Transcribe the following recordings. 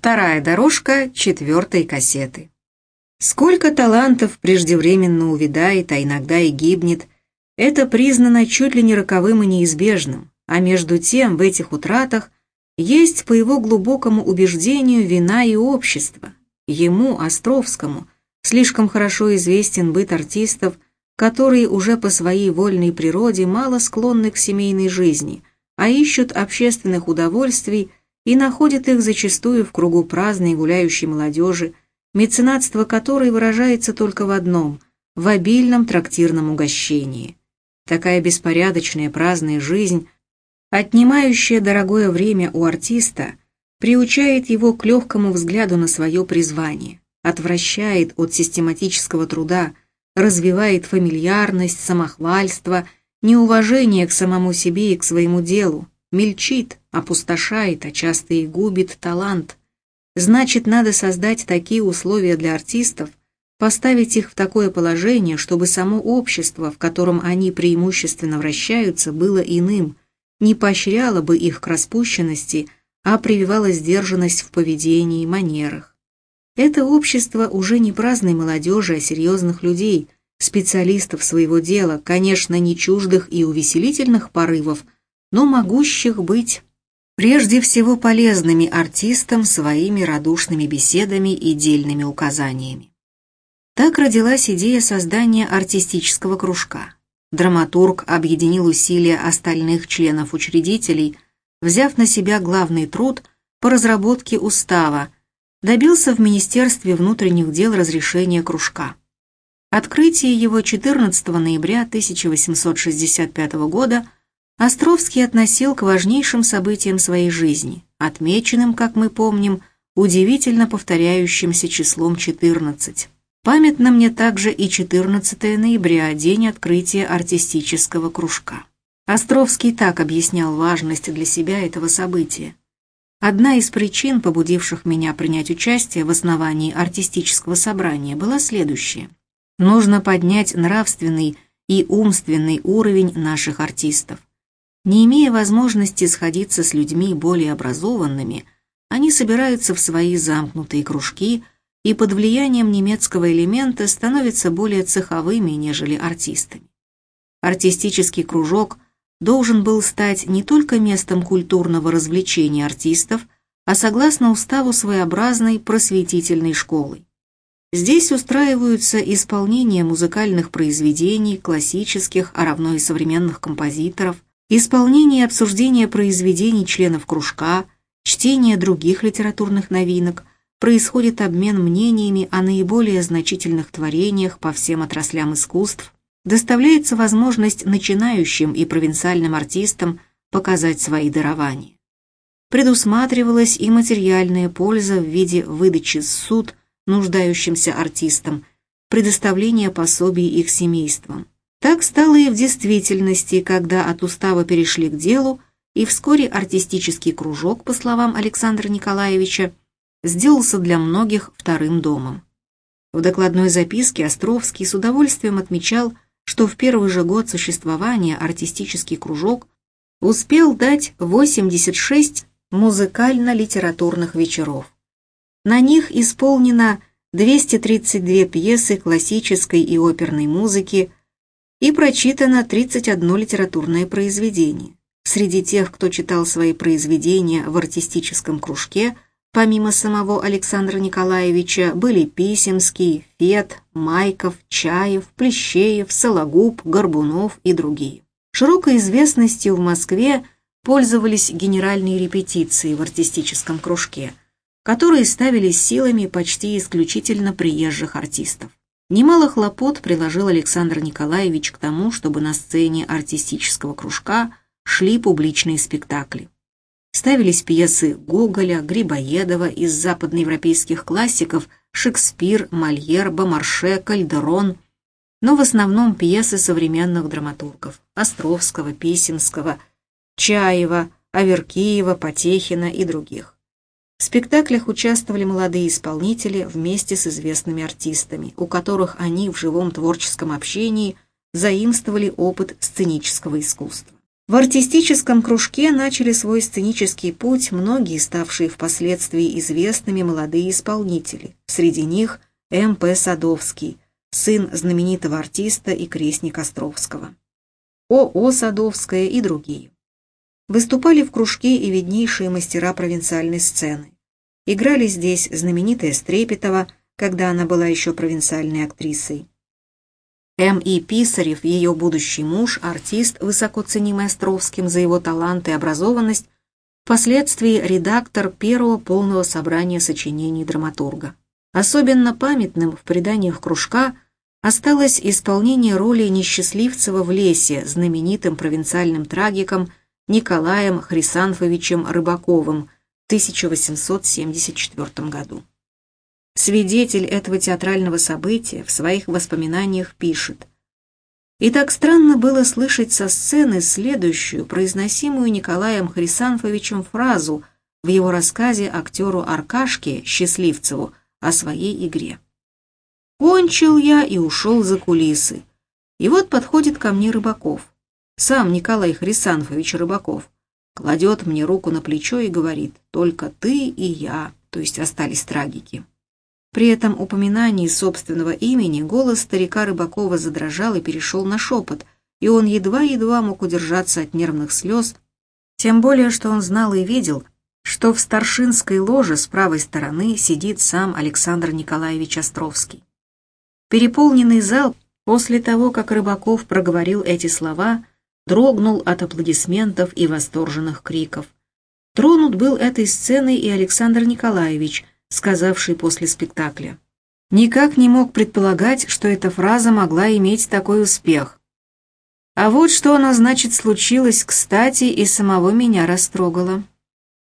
Вторая дорожка четвертой кассеты. Сколько талантов преждевременно увядает, а иногда и гибнет, это признано чуть ли не роковым и неизбежным, а между тем в этих утратах есть, по его глубокому убеждению, вина и общество. Ему, Островскому, слишком хорошо известен быт артистов, которые уже по своей вольной природе мало склонны к семейной жизни, а ищут общественных удовольствий и находит их зачастую в кругу праздной гуляющей молодежи, меценатство которой выражается только в одном – в обильном трактирном угощении. Такая беспорядочная праздная жизнь, отнимающая дорогое время у артиста, приучает его к легкому взгляду на свое призвание, отвращает от систематического труда, развивает фамильярность, самохвальство, неуважение к самому себе и к своему делу, мельчит, опустошает, а часто и губит талант. Значит, надо создать такие условия для артистов, поставить их в такое положение, чтобы само общество, в котором они преимущественно вращаются, было иным, не поощряло бы их к распущенности, а прививало сдержанность в поведении и манерах. Это общество уже не праздной молодежи, а серьезных людей, специалистов своего дела, конечно, не чуждых и увеселительных порывов, но могущих быть прежде всего полезными артистам своими радушными беседами и дельными указаниями. Так родилась идея создания артистического кружка. Драматург объединил усилия остальных членов-учредителей, взяв на себя главный труд по разработке устава, добился в Министерстве внутренних дел разрешения кружка. Открытие его 14 ноября 1865 года – Островский относил к важнейшим событиям своей жизни, отмеченным, как мы помним, удивительно повторяющимся числом 14. Памятно мне также и 14 ноября, день открытия артистического кружка. Островский так объяснял важность для себя этого события. Одна из причин, побудивших меня принять участие в основании артистического собрания, была следующая. Нужно поднять нравственный и умственный уровень наших артистов. Не имея возможности сходиться с людьми более образованными, они собираются в свои замкнутые кружки и под влиянием немецкого элемента становятся более цеховыми, нежели артистами. Артистический кружок должен был стать не только местом культурного развлечения артистов, а согласно уставу своеобразной просветительной школой. Здесь устраиваются исполнения музыкальных произведений, классических, а равно и современных композиторов – Исполнение и обсуждение произведений членов кружка, чтение других литературных новинок, происходит обмен мнениями о наиболее значительных творениях по всем отраслям искусств, доставляется возможность начинающим и провинциальным артистам показать свои дарования. Предусматривалась и материальная польза в виде выдачи суд нуждающимся артистам, предоставления пособий их семействам. Так стало и в действительности, когда от устава перешли к делу, и вскоре артистический кружок, по словам Александра Николаевича, сделался для многих вторым домом. В докладной записке Островский с удовольствием отмечал, что в первый же год существования артистический кружок успел дать 86 музыкально-литературных вечеров. На них исполнено 232 пьесы классической и оперной музыки, и прочитано 31 литературное произведение. Среди тех, кто читал свои произведения в артистическом кружке, помимо самого Александра Николаевича, были Писемский, Фет, Майков, Чаев, Плещеев, Сологуб, Горбунов и другие. Широкой известностью в Москве пользовались генеральные репетиции в артистическом кружке, которые ставились силами почти исключительно приезжих артистов. Немало хлопот приложил Александр Николаевич к тому, чтобы на сцене артистического кружка шли публичные спектакли. Ставились пьесы Гоголя, Грибоедова из западноевропейских классиков Шекспир, Мольер, Бомарше, Кальдерон, но в основном пьесы современных драматургов Островского, Писемского, Чаева, Аверкиева, Потехина и других. В спектаклях участвовали молодые исполнители вместе с известными артистами, у которых они в живом творческом общении заимствовали опыт сценического искусства. В артистическом кружке начали свой сценический путь многие ставшие впоследствии известными молодые исполнители. Среди них М.П. Садовский, сын знаменитого артиста и крестник Островского. О.О. Садовская и другие. Выступали в кружке и виднейшие мастера провинциальной сцены. Играли здесь знаменитая Стрепетова, когда она была еще провинциальной актрисой. М. И. Писарев, ее будущий муж, артист, высоко ценимый Островским за его талант и образованность, впоследствии редактор первого полного собрания сочинений драматурга. Особенно памятным в преданиях кружка осталось исполнение роли Несчастливцева в лесе знаменитым провинциальным трагиком Николаем Хрисанфовичем Рыбаковым в 1874 году. Свидетель этого театрального события в своих воспоминаниях пишет. И так странно было слышать со сцены следующую, произносимую Николаем Хрисанфовичем фразу в его рассказе актеру Аркашке Счастливцеву о своей игре. «Кончил я и ушел за кулисы. И вот подходит ко мне Рыбаков, сам Николай Хрисанфович Рыбаков, кладет мне руку на плечо и говорит, только ты и я, то есть остались трагики. При этом упоминании собственного имени голос старика Рыбакова задрожал и перешел на шепот, и он едва-едва мог удержаться от нервных слез, тем более, что он знал и видел, что в старшинской ложе с правой стороны сидит сам Александр Николаевич Островский. Переполненный зал после того, как Рыбаков проговорил эти слова, дрогнул от аплодисментов и восторженных криков. Тронут был этой сценой и Александр Николаевич, сказавший после спектакля. Никак не мог предполагать, что эта фраза могла иметь такой успех. А вот что оно значит случилось, кстати, и самого меня растрогало.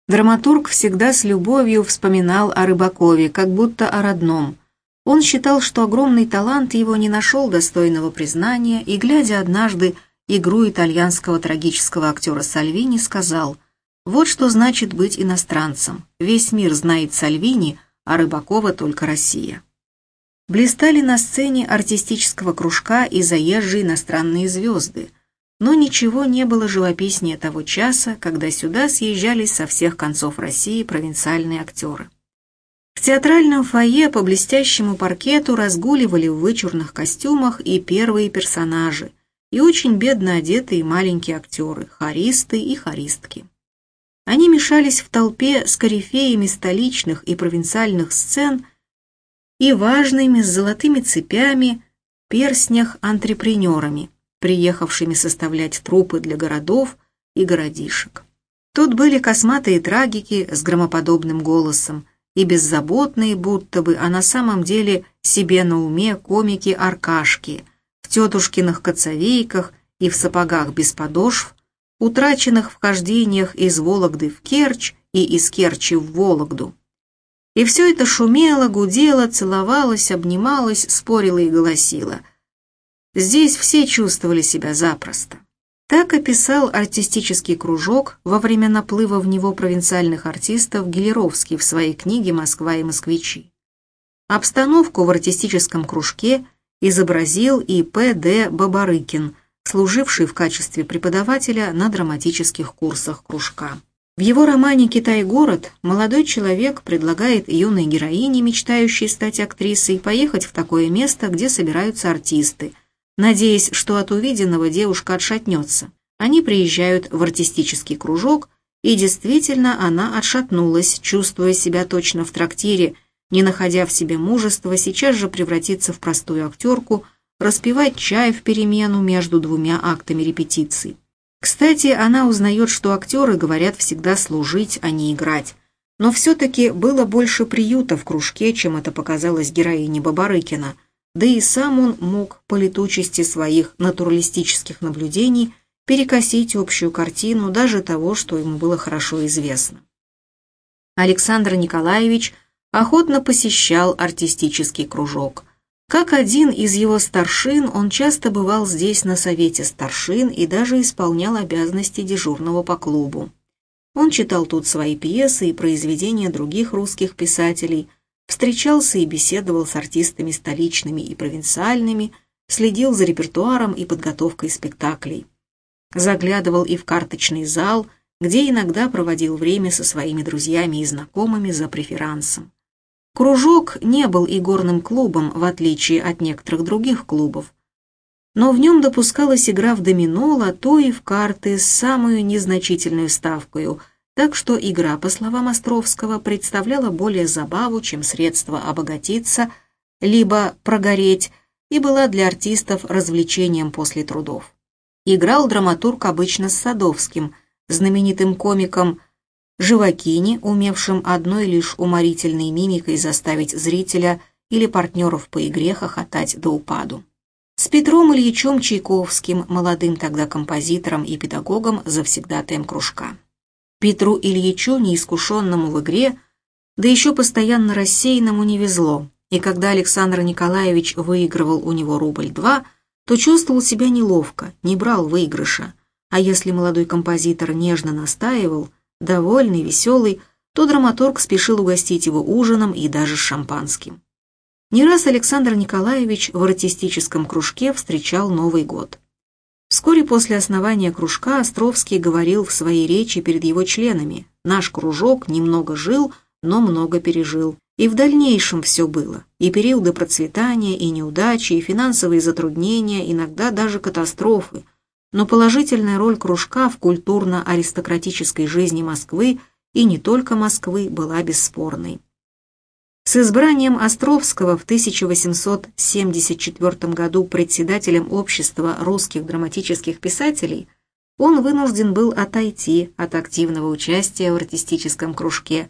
Драматург всегда с любовью вспоминал о Рыбакове, как будто о родном. Он считал, что огромный талант его не нашел достойного признания, и, глядя однажды игру итальянского трагического актера Сальвини, сказал – вот что значит быть иностранцем. Весь мир знает Сальвини, а Рыбакова только Россия. Блистали на сцене артистического кружка и заезжие иностранные звезды, но ничего не было живописнее того часа, когда сюда съезжались со всех концов России провинциальные актеры. В театральном фойе по блестящему паркету разгуливали в вычурных костюмах и первые персонажи, и очень бедно одетые маленькие актеры, хористы и хористки. Они мешались в толпе с корифеями столичных и провинциальных сцен и важными с золотыми цепями, перстнях-антрепренерами, приехавшими составлять трупы для городов и городишек. Тут были косматые трагики с громоподобным голосом и беззаботные будто бы, а на самом деле себе на уме комики-аркашки в тетушкиных коцовейках и в сапогах без подошв, утраченных вхождениях из Вологды в Керчь и из Керчи в Вологду. И все это шумело, гудело, целовалось, обнималось, спорило и голосило. Здесь все чувствовали себя запросто. Так описал артистический кружок во время наплыва в него провинциальных артистов Гелеровский в своей книге «Москва и москвичи». Обстановку в артистическом кружке изобразил и П.Д. Бабарыкин – служивший в качестве преподавателя на драматических курсах кружка. В его романе «Китай-город» молодой человек предлагает юной героине, мечтающей стать актрисой, поехать в такое место, где собираются артисты, надеясь, что от увиденного девушка отшатнется. Они приезжают в артистический кружок, и действительно она отшатнулась, чувствуя себя точно в трактире, не находя в себе мужества сейчас же превратиться в простую актерку – распивать чай в перемену между двумя актами репетиции. Кстати, она узнает, что актеры говорят всегда служить, а не играть. Но все-таки было больше приюта в кружке, чем это показалось героине Бабарыкина, да и сам он мог по летучести своих натуралистических наблюдений перекосить общую картину даже того, что ему было хорошо известно. Александр Николаевич охотно посещал артистический кружок – как один из его старшин, он часто бывал здесь на совете старшин и даже исполнял обязанности дежурного по клубу. Он читал тут свои пьесы и произведения других русских писателей, встречался и беседовал с артистами столичными и провинциальными, следил за репертуаром и подготовкой спектаклей. заглядывал и в карточный зал, где иногда проводил время со своими друзьями и знакомыми за преферансом. Кружок не был и горным клубом, в отличие от некоторых других клубов, но в нем допускалась игра в домино, лото и в карты с самую незначительную ставкой, так что игра, по словам Островского, представляла более забаву, чем средство обогатиться, либо прогореть, и была для артистов развлечением после трудов. Играл драматург обычно с Садовским, знаменитым комиком Живакини, умевшим одной лишь уморительной мимикой заставить зрителя или партнеров по игре хохотать до упаду. С Петром Ильичем Чайковским, молодым тогда композитором и педагогом завсегдатаем кружка. Петру Ильичу, неискушенному в игре, да еще постоянно рассеянному не везло, и когда Александр Николаевич выигрывал у него рубль-два, то чувствовал себя неловко, не брал выигрыша, а если молодой композитор нежно настаивал, довольный, веселый, то драматург спешил угостить его ужином и даже шампанским. Не раз Александр Николаевич в артистическом кружке встречал Новый год. Вскоре после основания кружка Островский говорил в своей речи перед его членами «Наш кружок немного жил, но много пережил». И в дальнейшем все было. И периоды процветания, и неудачи, и финансовые затруднения, иногда даже катастрофы. Но положительная роль кружка в культурно-аристократической жизни Москвы и не только Москвы была бесспорной. С избранием Островского в 1874 году председателем Общества русских драматических писателей он вынужден был отойти от активного участия в артистическом кружке,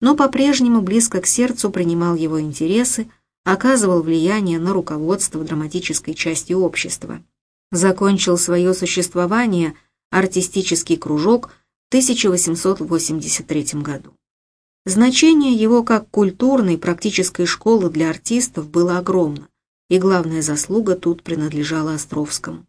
но по-прежнему близко к сердцу принимал его интересы, оказывал влияние на руководство драматической части общества. Закончил свое существование артистический кружок в 1883 году. Значение его как культурной практической школы для артистов было огромно, и главная заслуга тут принадлежала Островскому.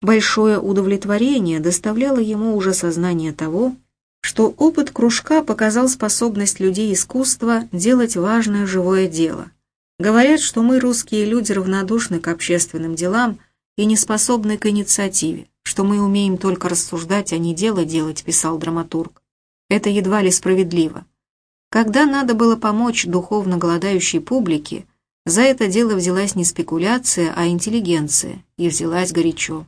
Большое удовлетворение доставляло ему уже сознание того, что опыт кружка показал способность людей искусства делать важное живое дело. Говорят, что мы, русские люди, равнодушны к общественным делам и не способны к инициативе, что мы умеем только рассуждать, а не дело делать, писал драматург. Это едва ли справедливо. Когда надо было помочь духовно голодающей публике, за это дело взялась не спекуляция, а интеллигенция, и взялась горячо.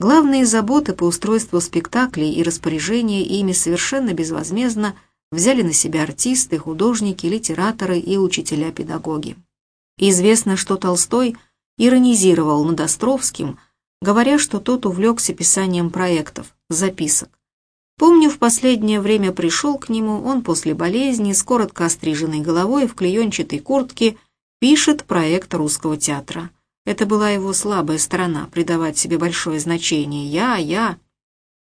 Главные заботы по устройству спектаклей и распоряжение ими совершенно безвозмездно взяли на себя артисты, художники, литераторы и учителя-педагоги. Известно, что Толстой иронизировал над Островским, говоря, что тот увлекся писанием проектов, записок. Помню, в последнее время пришел к нему, он после болезни, с коротко остриженной головой в клеенчатой куртке, пишет проект русского театра. Это была его слабая сторона, придавать себе большое значение «я, я».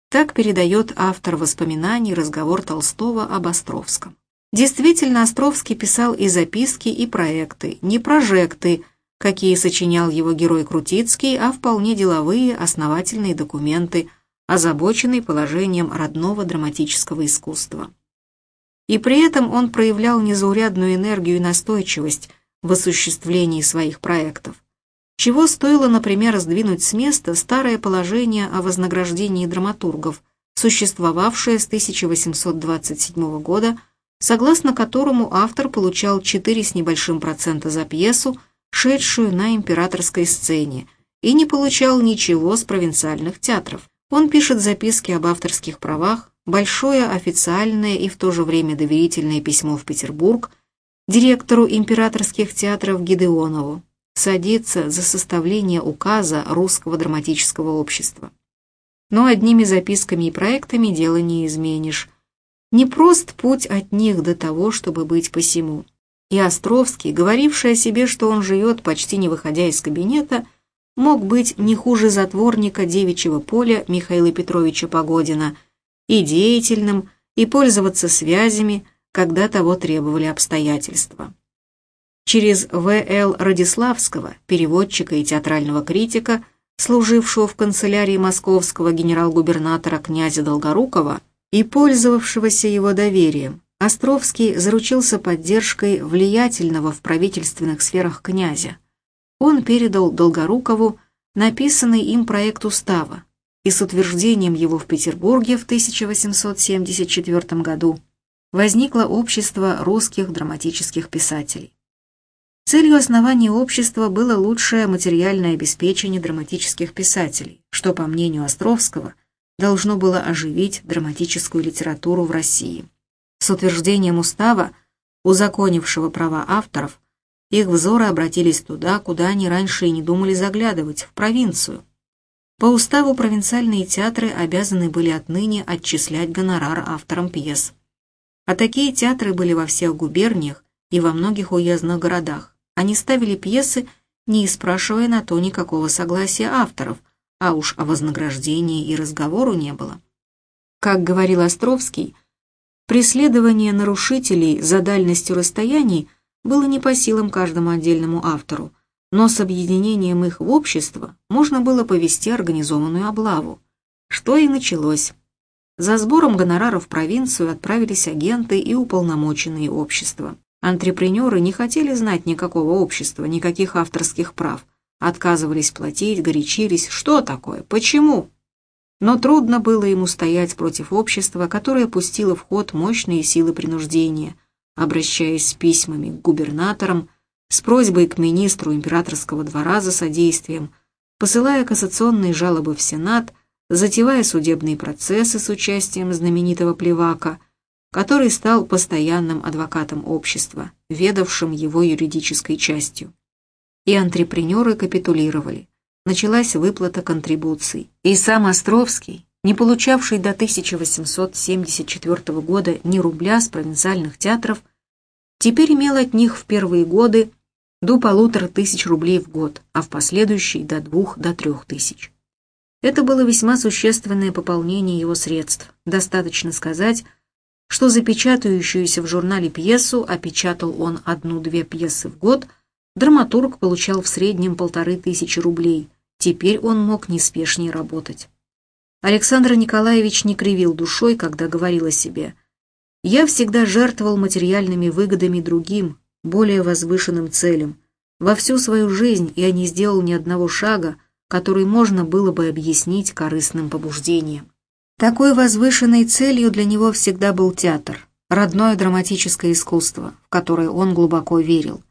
Так передает автор воспоминаний разговор Толстого об Островском. Действительно, Островский писал и записки, и проекты, не прожекты, какие сочинял его герой Крутицкий, а вполне деловые, основательные документы – озабоченный положением родного драматического искусства. И при этом он проявлял незаурядную энергию и настойчивость в осуществлении своих проектов, чего стоило, например, сдвинуть с места старое положение о вознаграждении драматургов, существовавшее с 1827 года, согласно которому автор получал 4 с небольшим процента за пьесу, шедшую на императорской сцене, и не получал ничего с провинциальных театров. Он пишет записки об авторских правах, большое официальное и в то же время доверительное письмо в Петербург директору императорских театров Гидеонову, садится за составление указа Русского драматического общества. Но одними записками и проектами дело не изменишь. Не прост путь от них до того, чтобы быть посему. И Островский, говоривший о себе, что он живет, почти не выходя из кабинета, мог быть не хуже затворника девичьего поля Михаила Петровича Погодина, и деятельным, и пользоваться связями, когда того требовали обстоятельства. Через В.Л. Радиславского, переводчика и театрального критика, служившего в канцелярии московского генерал-губернатора князя Долгорукова и пользовавшегося его доверием, Островский заручился поддержкой влиятельного в правительственных сферах князя, он передал Долгорукову написанный им проект устава, и с утверждением его в Петербурге в 1874 году возникло общество русских драматических писателей. Целью основания общества было лучшее материальное обеспечение драматических писателей, что, по мнению Островского, должно было оживить драматическую литературу в России. С утверждением устава, узаконившего права авторов, их взоры обратились туда, куда они раньше и не думали заглядывать, в провинцию. По уставу провинциальные театры обязаны были отныне отчислять гонорар авторам пьес. А такие театры были во всех губерниях и во многих уездных городах. Они ставили пьесы, не спрашивая на то никакого согласия авторов, а уж о вознаграждении и разговору не было. Как говорил Островский, преследование нарушителей за дальностью расстояний было не по силам каждому отдельному автору, но с объединением их в общество можно было повести организованную облаву, что и началось. За сбором гонораров в провинцию отправились агенты и уполномоченные общества. Антрепренеры не хотели знать никакого общества, никаких авторских прав. Отказывались платить, горячились. Что такое? Почему? Но трудно было ему стоять против общества, которое пустило в ход мощные силы принуждения, обращаясь с письмами к губернаторам, с просьбой к министру императорского двора за содействием, посылая кассационные жалобы в Сенат, затевая судебные процессы с участием знаменитого Плевака – который стал постоянным адвокатом общества, ведавшим его юридической частью. И антрепренеры капитулировали. Началась выплата контрибуций. И сам Островский, не получавший до 1874 года ни рубля с провинциальных театров, теперь имел от них в первые годы до полутора тысяч рублей в год, а в последующие до двух, до трех тысяч. Это было весьма существенное пополнение его средств. Достаточно сказать, что запечатающуюся в журнале пьесу, опечатал он одну-две пьесы в год, драматург получал в среднем полторы тысячи рублей. Теперь он мог неспешнее работать. Александр Николаевич не кривил душой, когда говорил о себе. «Я всегда жертвовал материальными выгодами другим, более возвышенным целям. Во всю свою жизнь я не сделал ни одного шага, который можно было бы объяснить корыстным побуждением. Такой возвышенной целью для него всегда был театр, родное драматическое искусство, в которое он глубоко верил.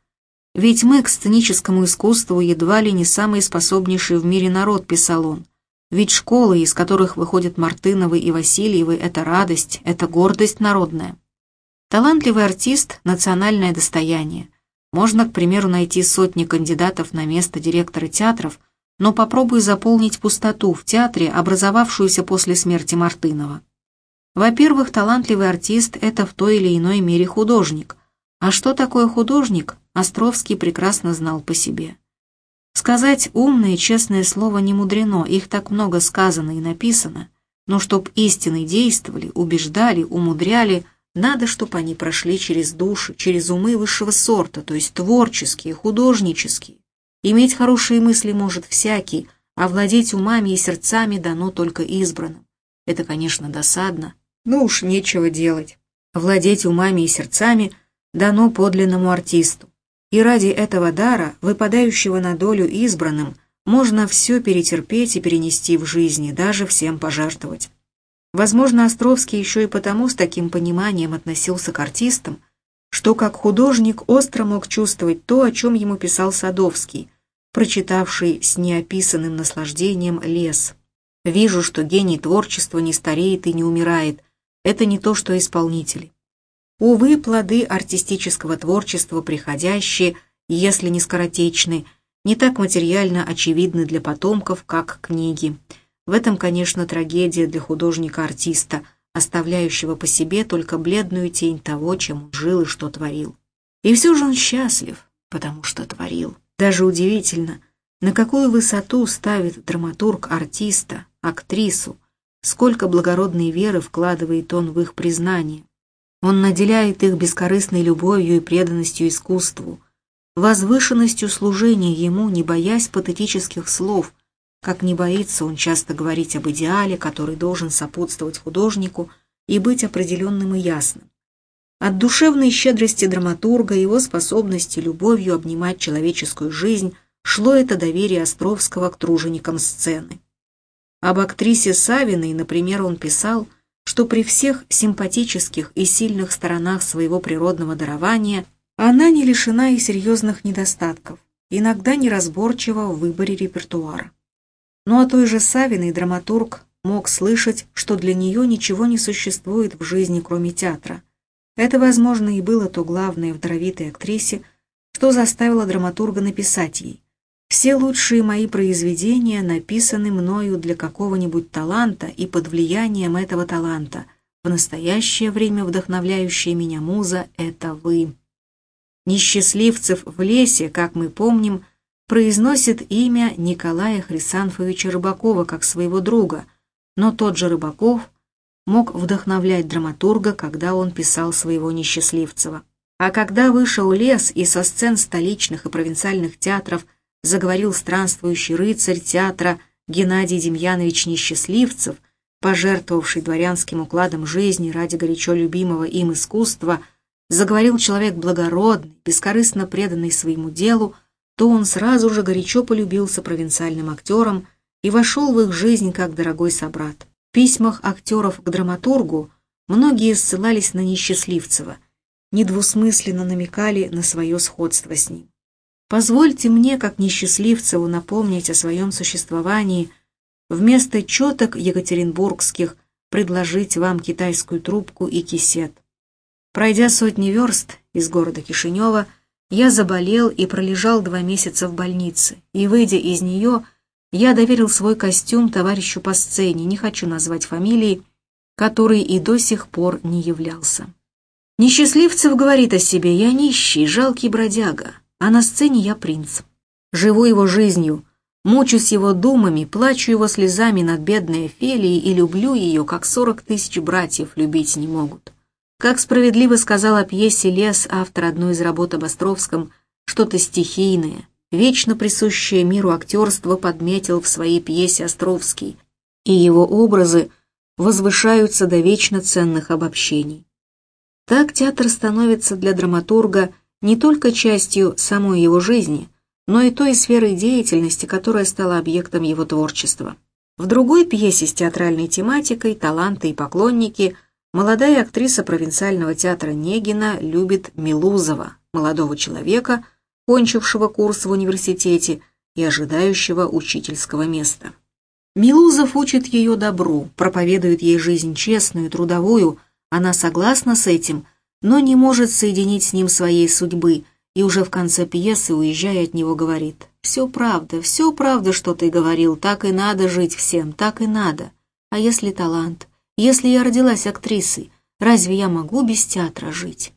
Ведь мы к сценическому искусству едва ли не самый способнейший в мире народ, писал он. Ведь школы, из которых выходят Мартыновы и Васильевы, это радость, это гордость народная. Талантливый артист – национальное достояние. Можно, к примеру, найти сотни кандидатов на место директора театров – но попробуй заполнить пустоту в театре, образовавшуюся после смерти Мартынова. Во-первых, талантливый артист – это в той или иной мере художник. А что такое художник, Островский прекрасно знал по себе. Сказать умное честное слово не мудрено, их так много сказано и написано, но чтоб истины действовали, убеждали, умудряли, надо, чтоб они прошли через души, через умы высшего сорта, то есть творческие, художнические. Иметь хорошие мысли может всякий, а владеть умами и сердцами дано только избранным. Это, конечно, досадно, но уж нечего делать. Владеть умами и сердцами дано подлинному артисту. И ради этого дара, выпадающего на долю избранным, можно все перетерпеть и перенести в жизни, даже всем пожертвовать. Возможно, Островский еще и потому с таким пониманием относился к артистам, что как художник остро мог чувствовать то, о чем ему писал Садовский, прочитавший с неописанным наслаждением лес. «Вижу, что гений творчества не стареет и не умирает. Это не то, что исполнители. Увы, плоды артистического творчества приходящие, если не скоротечны, не так материально очевидны для потомков, как книги. В этом, конечно, трагедия для художника-артиста – оставляющего по себе только бледную тень того, чем он жил и что творил. И все же он счастлив, потому что творил. Даже удивительно, на какую высоту ставит драматург артиста, актрису, сколько благородной веры вкладывает он в их признание. Он наделяет их бескорыстной любовью и преданностью искусству, возвышенностью служения ему, не боясь патетических слов, как не боится он часто говорить об идеале, который должен сопутствовать художнику и быть определенным и ясным. От душевной щедрости драматурга, его способности любовью обнимать человеческую жизнь шло это доверие Островского к труженикам сцены. Об актрисе Савиной, например, он писал, что при всех симпатических и сильных сторонах своего природного дарования она не лишена и серьезных недостатков, иногда неразборчива в выборе репертуара. Но о той же Савиной драматург мог слышать, что для нее ничего не существует в жизни, кроме театра. Это, возможно, и было то главное в даровитой актрисе, что заставило драматурга написать ей. Все лучшие мои произведения написаны мною для какого-нибудь таланта и под влиянием этого таланта. В настоящее время вдохновляющая меня муза — это вы. Несчастливцев в лесе, как мы помним, произносит имя Николая Хрисанфовича Рыбакова как своего друга, но тот же Рыбаков мог вдохновлять драматурга, когда он писал своего Несчастливцева. А когда вышел лес и со сцен столичных и провинциальных театров заговорил странствующий рыцарь театра Геннадий Демьянович Несчастливцев, пожертвовавший дворянским укладом жизни ради горячо любимого им искусства, заговорил человек благородный, бескорыстно преданный своему делу, то он сразу же горячо полюбился провинциальным актерам и вошел в их жизнь как дорогой собрат. В письмах актеров к драматургу многие ссылались на Несчастливцева, недвусмысленно намекали на свое сходство с ним. Позвольте мне, как несчастливцеву, напомнить о своем существовании, вместо четок екатеринбургских предложить вам китайскую трубку и кисет. Пройдя сотни верст из города Кишинева, я заболел и пролежал два месяца в больнице, и, выйдя из нее, я доверил свой костюм товарищу по сцене, не хочу назвать фамилии, который и до сих пор не являлся. Несчастливцев говорит о себе, я нищий, жалкий бродяга, а на сцене я принц. Живу его жизнью, мучусь его думами, плачу его слезами над бедной Офелией и люблю ее, как сорок тысяч братьев любить не могут. Как справедливо сказал о пьесе «Лес» автор одной из работ об Островском, что-то стихийное, вечно присущее миру актерство подметил в своей пьесе Островский, и его образы возвышаются до вечно ценных обобщений. Так театр становится для драматурга не только частью самой его жизни, но и той сферы деятельности, которая стала объектом его творчества. В другой пьесе с театральной тематикой «Таланты и поклонники» Молодая актриса провинциального театра Негина любит Милузова, молодого человека, кончившего курс в университете и ожидающего учительского места. Милузов учит ее добру, проповедует ей жизнь честную, трудовую, она согласна с этим, но не может соединить с ним своей судьбы, и уже в конце пьесы, уезжая от него, говорит «Все правда, все правда, что ты говорил, так и надо жить всем, так и надо. А если талант? Если я родилась актрисой, разве я могу без театра жить?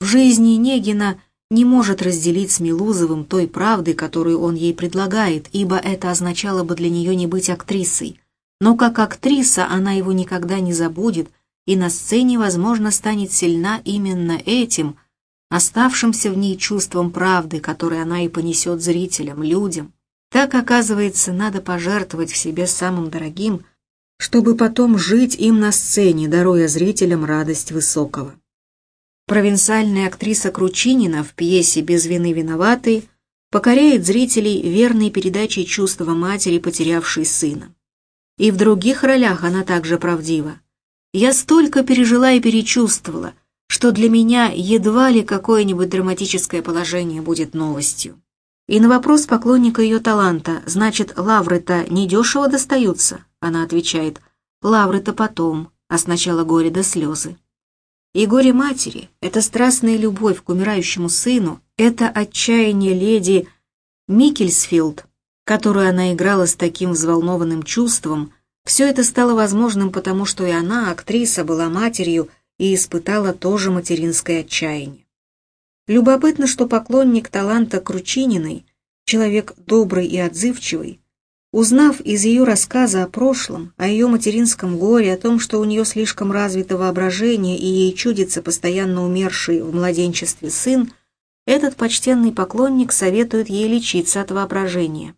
В жизни Негина не может разделить с Милузовым той правды, которую он ей предлагает, ибо это означало бы для нее не быть актрисой. Но как актриса она его никогда не забудет, и на сцене, возможно, станет сильна именно этим, оставшимся в ней чувством правды, которое она и понесет зрителям, людям. Так, оказывается, надо пожертвовать в себе самым дорогим – чтобы потом жить им на сцене, даруя зрителям радость высокого. Провинциальная актриса Кручинина в пьесе «Без вины виноватый» покоряет зрителей верной передачей чувства матери, потерявшей сына. И в других ролях она также правдива. Я столько пережила и перечувствовала, что для меня едва ли какое-нибудь драматическое положение будет новостью. И на вопрос поклонника ее таланта, значит, лавры-то недешево достаются, она отвечает, лавры-то потом, а сначала горе до слезы. И горе матери, это страстная любовь к умирающему сыну, это отчаяние леди Микельсфилд, которую она играла с таким взволнованным чувством, все это стало возможным потому, что и она, актриса, была матерью и испытала тоже материнское отчаяние. Любопытно, что поклонник таланта Кручининой, человек добрый и отзывчивый, узнав из ее рассказа о прошлом, о ее материнском горе, о том, что у нее слишком развито воображение и ей чудится постоянно умерший в младенчестве сын, этот почтенный поклонник советует ей лечиться от воображения.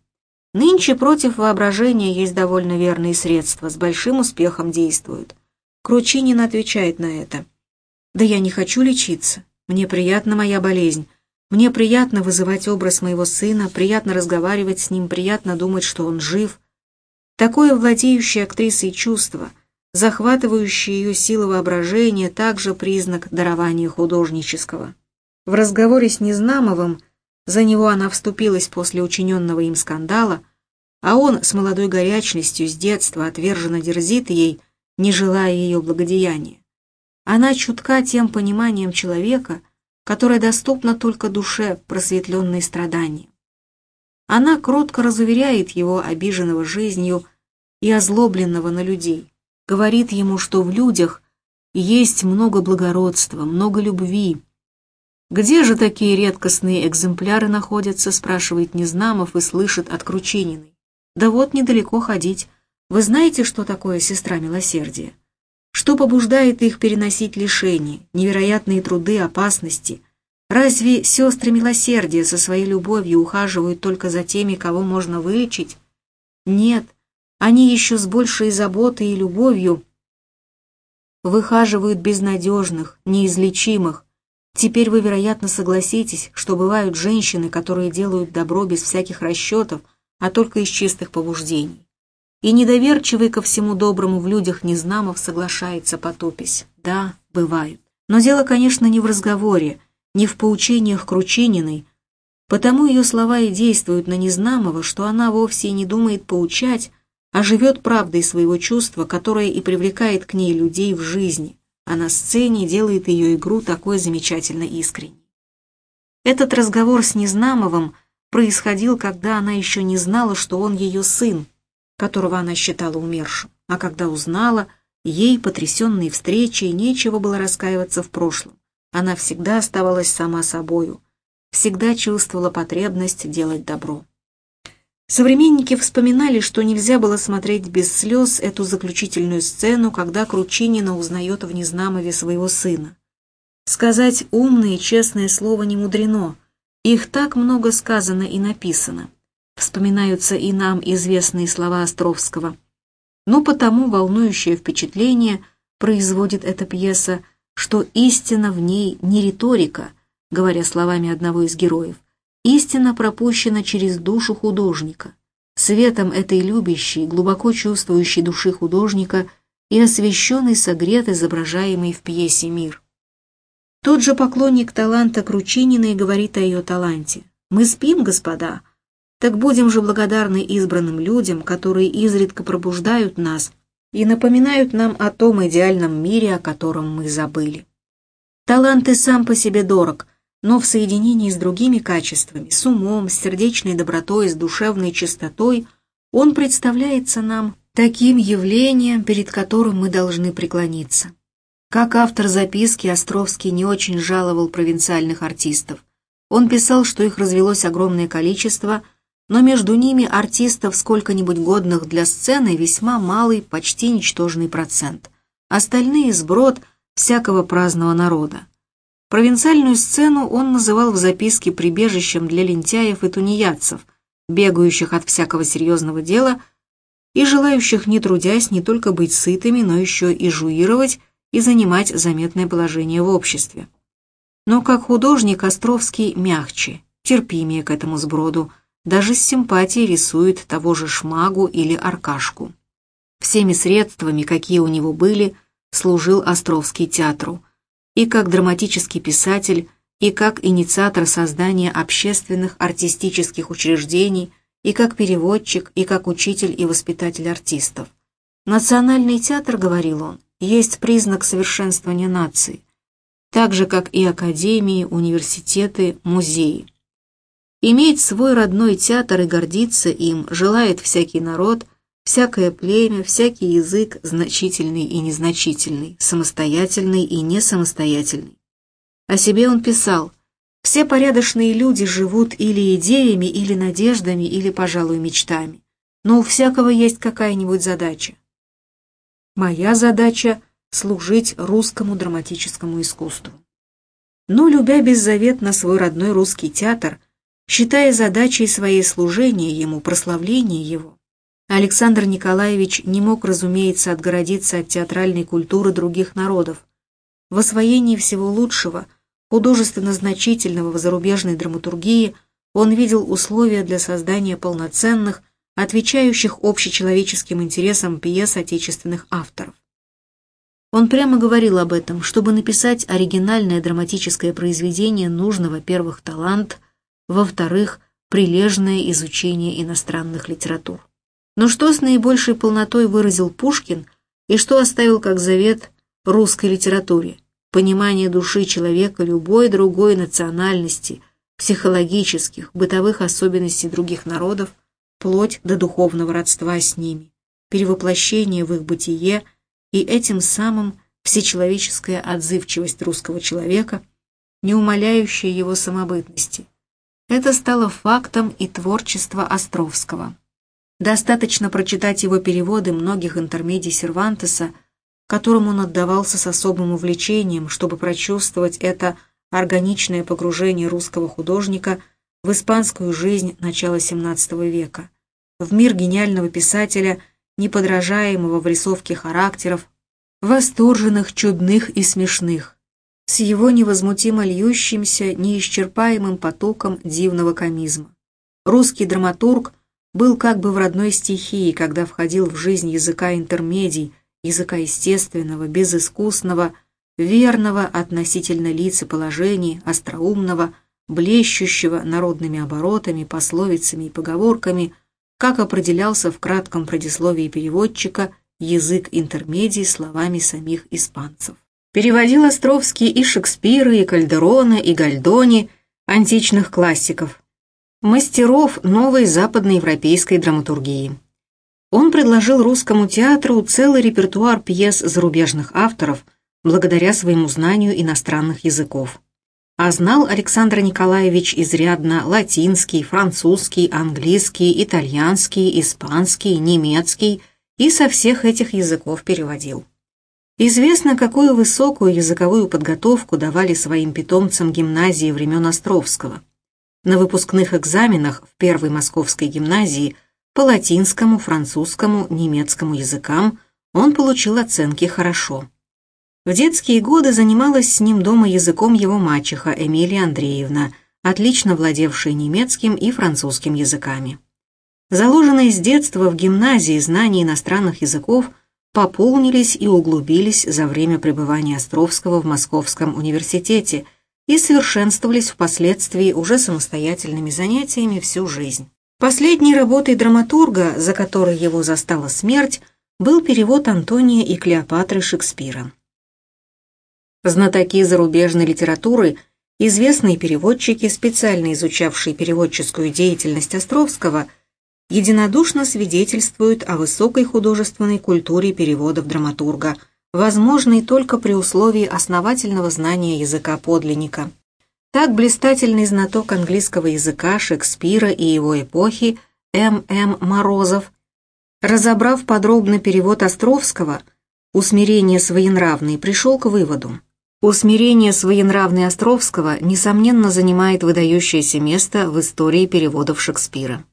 Нынче против воображения есть довольно верные средства, с большим успехом действуют. Кручинин отвечает на это. «Да я не хочу лечиться. Мне приятна моя болезнь. Мне приятно вызывать образ моего сына, приятно разговаривать с ним, приятно думать, что он жив. Такое владеющее актрисой чувство, захватывающее ее силы воображения, также признак дарования художнического. В разговоре с Незнамовым за него она вступилась после учиненного им скандала, а он с молодой горячностью с детства отверженно дерзит ей, не желая ее благодеяния. Она чутка тем пониманием человека, которое доступно только душе, просветленной страданием. Она кротко разуверяет его, обиженного жизнью и озлобленного на людей, говорит ему, что в людях есть много благородства, много любви. «Где же такие редкостные экземпляры находятся?» спрашивает Незнамов и слышит от Кручининой. «Да вот недалеко ходить. Вы знаете, что такое сестра милосердия? Что побуждает их переносить лишения, невероятные труды, опасности?» Разве сестры милосердия со своей любовью ухаживают только за теми, кого можно вылечить? Нет, они еще с большей заботой и любовью выхаживают безнадежных, неизлечимых. Теперь вы, вероятно, согласитесь, что бывают женщины, которые делают добро без всяких расчетов, а только из чистых побуждений. И недоверчивый ко всему доброму в людях Незнамов соглашается потупись. Да, бывают. Но дело, конечно, не в разговоре, не в поучениях Кручининой, потому ее слова и действуют на Незнамова, что она вовсе не думает поучать, а живет правдой своего чувства, которое и привлекает к ней людей в жизни, а на сцене делает ее игру такой замечательно искренней. Этот разговор с Незнамовым происходил, когда она еще не знала, что он ее сын, которого она считала умершим, а когда узнала, ей, потрясенной встречей, нечего было раскаиваться в прошлом. Она всегда оставалась сама собою, всегда чувствовала потребность делать добро. Современники вспоминали, что нельзя было смотреть без слез эту заключительную сцену, когда Кручинина узнает в Незнамове своего сына. Сказать умное и честное слово не мудрено, их так много сказано и написано. Вспоминаются и нам известные слова Островского. Но потому волнующее впечатление производит эта пьеса, что истина в ней не риторика, говоря словами одного из героев, истина пропущена через душу художника, светом этой любящей, глубоко чувствующей души художника и освещенный согрет изображаемый в пьесе мир. Тот же поклонник таланта Кручининой говорит о ее таланте. «Мы спим, господа, так будем же благодарны избранным людям, которые изредка пробуждают нас и напоминают нам о том идеальном мире, о котором мы забыли. Талант и сам по себе дорог, но в соединении с другими качествами, с умом, с сердечной добротой, с душевной чистотой, он представляется нам таким явлением, перед которым мы должны преклониться. Как автор записки, Островский не очень жаловал провинциальных артистов. Он писал, что их развелось огромное количество – но между ними артистов сколько-нибудь годных для сцены весьма малый, почти ничтожный процент. Остальные – сброд всякого праздного народа. Провинциальную сцену он называл в записке прибежищем для лентяев и тунеядцев, бегающих от всякого серьезного дела и желающих, не трудясь, не только быть сытыми, но еще и жуировать и занимать заметное положение в обществе. Но как художник Островский мягче, терпимее к этому сброду – даже с симпатией рисует того же Шмагу или Аркашку. Всеми средствами, какие у него были, служил Островский театру. И как драматический писатель, и как инициатор создания общественных артистических учреждений, и как переводчик, и как учитель и воспитатель артистов. Национальный театр, говорил он, есть признак совершенствования нации, так же, как и академии, университеты, музеи. Иметь свой родной театр и гордиться им желает всякий народ, всякое племя, всякий язык, значительный и незначительный, самостоятельный и несамостоятельный. О себе он писал «Все порядочные люди живут или идеями, или надеждами, или, пожалуй, мечтами. Но у всякого есть какая-нибудь задача. Моя задача — служить русскому драматическому искусству». Но, любя беззаветно свой родной русский театр – считая задачей своей служения ему, прославление его. Александр Николаевич не мог, разумеется, отгородиться от театральной культуры других народов. В освоении всего лучшего, художественно значительного в зарубежной драматургии, он видел условия для создания полноценных, отвечающих общечеловеческим интересам пьес отечественных авторов. Он прямо говорил об этом, чтобы написать оригинальное драматическое произведение нужно, во-первых, талант, во-вторых, прилежное изучение иностранных литератур. Но что с наибольшей полнотой выразил Пушкин и что оставил как завет русской литературе? Понимание души человека любой другой национальности, психологических, бытовых особенностей других народов, вплоть до духовного родства с ними, перевоплощение в их бытие и этим самым всечеловеческая отзывчивость русского человека, не умаляющая его самобытности. Это стало фактом и творчества Островского. Достаточно прочитать его переводы многих интермедий Сервантеса, которым он отдавался с особым увлечением, чтобы прочувствовать это органичное погружение русского художника в испанскую жизнь начала XVII века, в мир гениального писателя, неподражаемого в рисовке характеров, восторженных, чудных и смешных, с его невозмутимо льющимся, неисчерпаемым потоком дивного комизма. Русский драматург – был как бы в родной стихии, когда входил в жизнь языка интермедий, языка естественного, безыскусного, верного относительно лиц и положений, остроумного, блещущего народными оборотами, пословицами и поговорками, как определялся в кратком предисловии переводчика язык интермедий словами самих испанцев. Переводил Островский и Шекспира, и Кальдерона, и Гальдони, античных классиков, мастеров новой западноевропейской драматургии. Он предложил русскому театру целый репертуар пьес зарубежных авторов благодаря своему знанию иностранных языков. А знал Александр Николаевич изрядно латинский, французский, английский, итальянский, испанский, немецкий и со всех этих языков переводил. Известно, какую высокую языковую подготовку давали своим питомцам гимназии времен Островского – на выпускных экзаменах в первой московской гимназии по латинскому, французскому, немецкому языкам он получил оценки «хорошо». В детские годы занималась с ним дома языком его мачеха Эмилия Андреевна, отлично владевшая немецким и французским языками. Заложенные с детства в гимназии знания иностранных языков пополнились и углубились за время пребывания Островского в Московском университете – и совершенствовались впоследствии уже самостоятельными занятиями всю жизнь. Последней работой драматурга, за которой его застала смерть, был перевод Антония и Клеопатры Шекспира. Знатоки зарубежной литературы, известные переводчики, специально изучавшие переводческую деятельность Островского, единодушно свидетельствуют о высокой художественной культуре переводов драматурга – возможный только при условии основательного знания языка подлинника. Так блистательный знаток английского языка Шекспира и его эпохи М. М. Морозов, разобрав подробно перевод Островского «Усмирение своенравный», пришел к выводу. Усмирение своенравный Островского, несомненно, занимает выдающееся место в истории переводов Шекспира.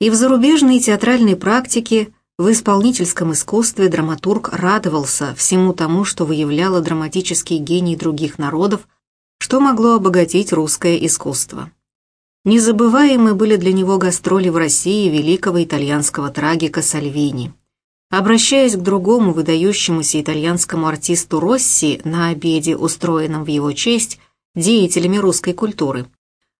И в зарубежной театральной практике в исполнительском искусстве драматург радовался всему тому, что выявляло драматический гений других народов, что могло обогатить русское искусство. Незабываемы были для него гастроли в России великого итальянского трагика Сальвини. Обращаясь к другому выдающемуся итальянскому артисту Росси на обеде, устроенном в его честь деятелями русской культуры,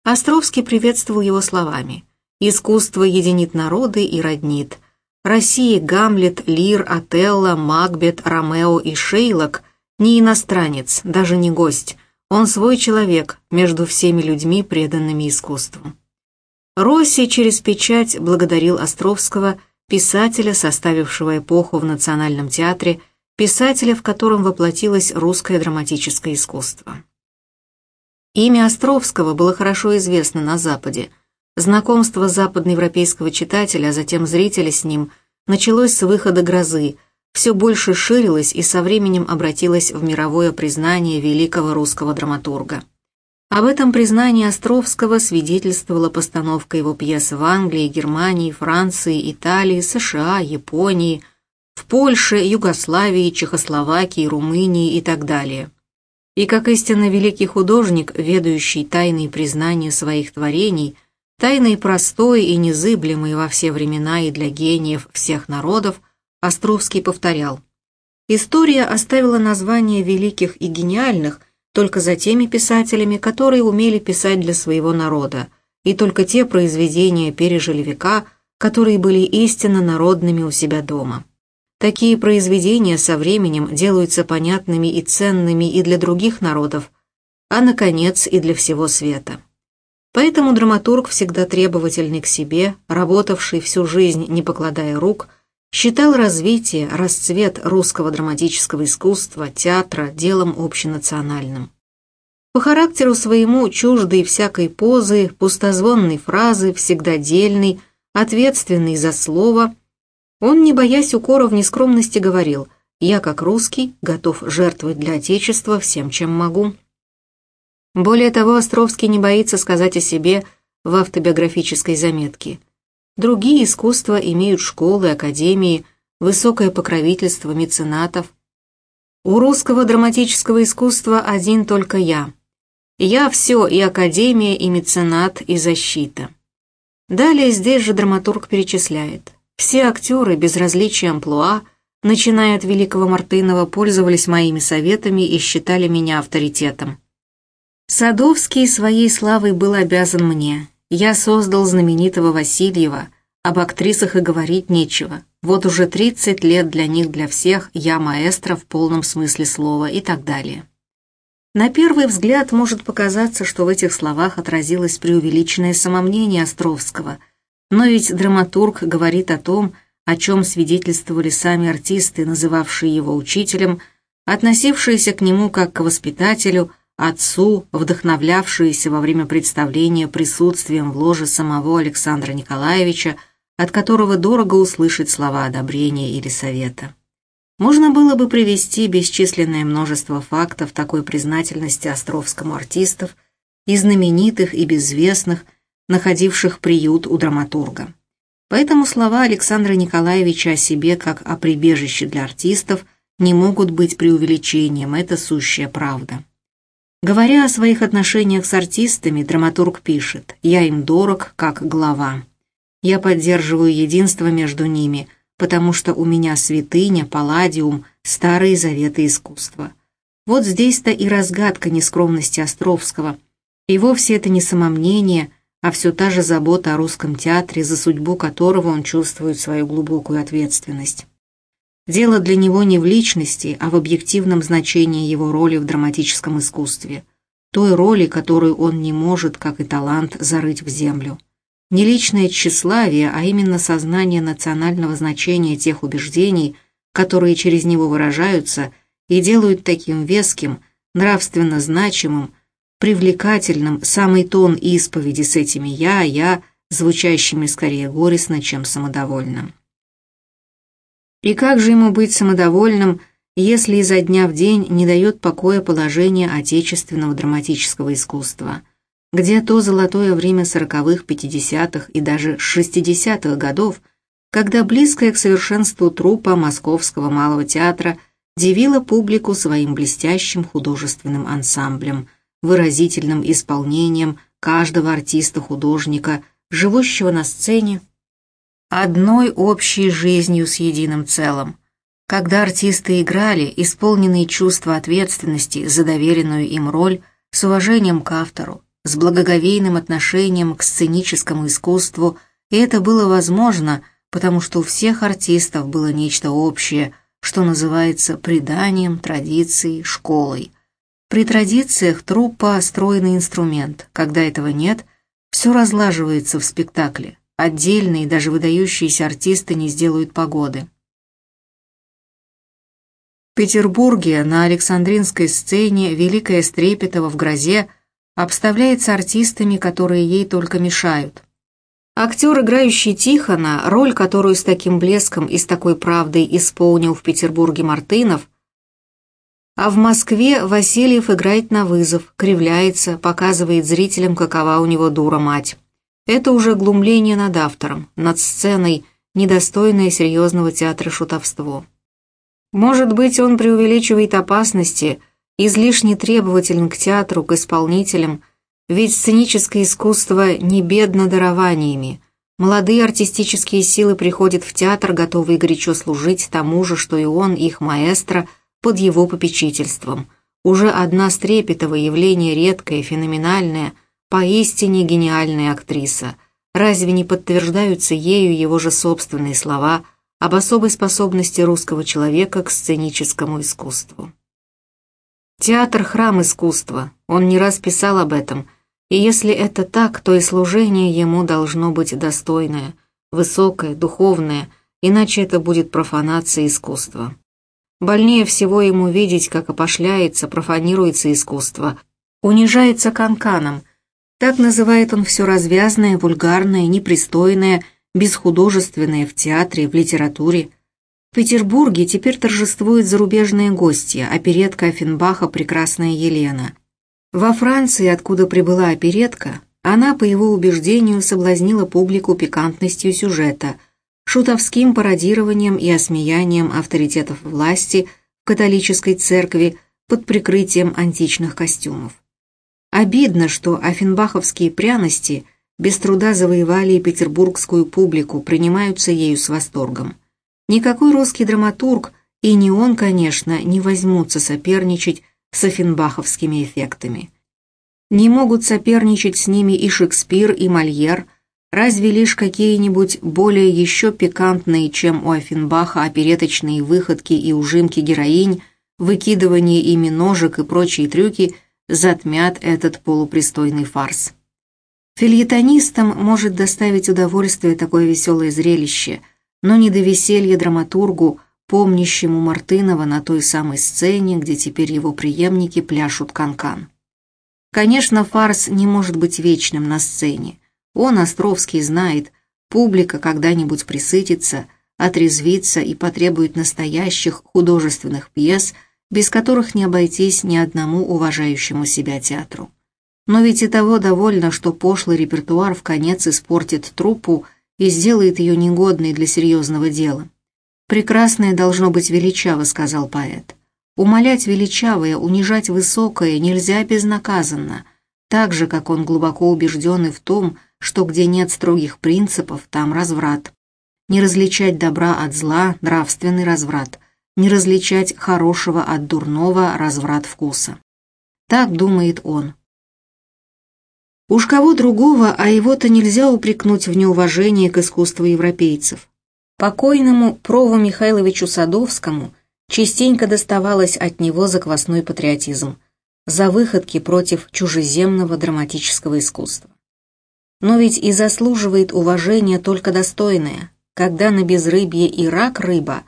Островский приветствовал его словами «Искусство единит народы и роднит», России Гамлет, Лир, Отелло, Макбет, Ромео и Шейлок не иностранец, даже не гость. Он свой человек между всеми людьми, преданными искусству. Росси через печать благодарил Островского, писателя, составившего эпоху в Национальном театре, писателя, в котором воплотилось русское драматическое искусство. Имя Островского было хорошо известно на Западе – Знакомство западноевропейского читателя, а затем зрителя с ним, началось с выхода «Грозы», все больше ширилось и со временем обратилось в мировое признание великого русского драматурга. Об этом признании Островского свидетельствовала постановка его пьес в Англии, Германии, Франции, Италии, США, Японии, в Польше, Югославии, Чехословакии, Румынии и так далее. И как истинно великий художник, ведающий тайные признания своих творений – тайный простой и незыблемый во все времена и для гениев всех народов, Островский повторял. История оставила названия великих и гениальных только за теми писателями, которые умели писать для своего народа, и только те произведения пережили века, которые были истинно народными у себя дома. Такие произведения со временем делаются понятными и ценными и для других народов, а, наконец, и для всего света. Поэтому драматург, всегда требовательный к себе, работавший всю жизнь, не покладая рук, считал развитие, расцвет русского драматического искусства, театра делом общенациональным. По характеру своему чуждый всякой позы, пустозвонной фразы, всегда дельный, ответственный за слово, он, не боясь укора в нескромности, говорил «Я, как русский, готов жертвовать для Отечества всем, чем могу». Более того, Островский не боится сказать о себе в автобиографической заметке – Другие искусства имеют школы, академии, высокое покровительство меценатов. У русского драматического искусства один только я. Я все, и академия, и меценат, и защита. Далее здесь же драматург перечисляет. Все актеры, без различия амплуа, начиная от Великого Мартынова, пользовались моими советами и считали меня авторитетом. Садовский своей славой был обязан мне, я создал знаменитого Васильева, об актрисах и говорить нечего. Вот уже 30 лет для них, для всех, я маэстро в полном смысле слова и так далее. На первый взгляд может показаться, что в этих словах отразилось преувеличенное самомнение Островского, но ведь драматург говорит о том, о чем свидетельствовали сами артисты, называвшие его учителем, относившиеся к нему как к воспитателю – отцу, вдохновлявшиеся во время представления присутствием в ложе самого Александра Николаевича, от которого дорого услышать слова одобрения или совета. Можно было бы привести бесчисленное множество фактов такой признательности Островскому артистов, и знаменитых, и безвестных, находивших приют у драматурга. Поэтому слова Александра Николаевича о себе как о прибежище для артистов не могут быть преувеличением, это сущая правда. Говоря о своих отношениях с артистами, драматург пишет «Я им дорог, как глава. Я поддерживаю единство между ними, потому что у меня святыня, палладиум, старые заветы искусства». Вот здесь-то и разгадка нескромности Островского. И вовсе это не самомнение, а все та же забота о русском театре, за судьбу которого он чувствует свою глубокую ответственность. Дело для него не в личности, а в объективном значении его роли в драматическом искусстве. Той роли, которую он не может, как и талант, зарыть в землю. Не личное тщеславие, а именно сознание национального значения тех убеждений, которые через него выражаются и делают таким веским, нравственно значимым, привлекательным самый тон исповеди с этими «я», «я», звучащими скорее горестно, чем самодовольно. И как же ему быть самодовольным, если изо дня в день не дает покоя положение отечественного драматического искусства, где то золотое время сороковых, пятидесятых и даже шестидесятых годов, когда близкое к совершенству трупа Московского малого театра дивило публику своим блестящим художественным ансамблем, выразительным исполнением каждого артиста-художника, живущего на сцене одной общей жизнью с единым целым. Когда артисты играли, исполненные чувства ответственности за доверенную им роль, с уважением к автору, с благоговейным отношением к сценическому искусству, и это было возможно, потому что у всех артистов было нечто общее, что называется преданием, традицией, школой. При традициях труппа – стройный инструмент, когда этого нет, все разлаживается в спектакле, Отдельные, даже выдающиеся артисты не сделают погоды. В Петербурге на Александринской сцене Великая Стрепетова в грозе обставляется артистами, которые ей только мешают. Актер, играющий Тихона, роль, которую с таким блеском и с такой правдой исполнил в Петербурге Мартынов, а в Москве Васильев играет на вызов, кривляется, показывает зрителям, какова у него дура мать. Это уже глумление над автором, над сценой, недостойное серьезного театра шутовство. Может быть, он преувеличивает опасности, излишне требователен к театру, к исполнителям, Ведь сценическое искусство не бедно дарованиями. Молодые артистические силы приходят в театр, готовые горячо служить тому же, что и он, их маэстро, под его попечительством. Уже одна Стрепетова явление редкое, феноменальное, поистине гениальная актриса. Разве не подтверждаются ею его же собственные слова об особой способности русского человека к сценическому искусству? Театр – храм искусства, он не раз писал об этом – и если это так, то и служение ему должно быть достойное, высокое, духовное, иначе это будет профанация искусства. Больнее всего ему видеть, как опошляется, профанируется искусство, унижается канканом. Так называет он все развязное, вульгарное, непристойное, бесхудожественное в театре, в литературе. В Петербурге теперь торжествует зарубежные гости, оперетка Офенбаха «Прекрасная Елена». Во Франции, откуда прибыла оперетка, она, по его убеждению, соблазнила публику пикантностью сюжета, шутовским пародированием и осмеянием авторитетов власти в католической церкви под прикрытием античных костюмов. Обидно, что офенбаховские пряности без труда завоевали и петербургскую публику, принимаются ею с восторгом. Никакой русский драматург, и не он, конечно, не возьмутся соперничать с офенбаховскими эффектами. Не могут соперничать с ними и Шекспир, и Мольер, разве лишь какие-нибудь более еще пикантные, чем у Офенбаха, опереточные выходки и ужимки героинь, выкидывание ими ножек и прочие трюки затмят этот полупристойный фарс. Фильетонистам может доставить удовольствие такое веселое зрелище, но не до веселья драматургу, помнящему Мартынова на той самой сцене, где теперь его преемники пляшут канкан. -кан. Конечно, фарс не может быть вечным на сцене. Он, Островский, знает, публика когда-нибудь присытится, отрезвится и потребует настоящих художественных пьес, без которых не обойтись ни одному уважающему себя театру. Но ведь и того довольно, что пошлый репертуар в конец испортит труппу и сделает ее негодной для серьезного дела. «Прекрасное должно быть величаво», — сказал поэт. «Умолять величавое, унижать высокое нельзя безнаказанно, так же, как он глубоко убежден и в том, что где нет строгих принципов, там разврат. Не различать добра от зла – нравственный разврат, не различать хорошего от дурного – разврат вкуса. Так думает он. Уж кого другого, а его-то нельзя упрекнуть в неуважении к искусству европейцев. Покойному Прову Михайловичу Садовскому частенько доставалось от него заквасной патриотизм за выходки против чужеземного драматического искусства. Но ведь и заслуживает уважения только достойное, когда на безрыбье и рак рыба,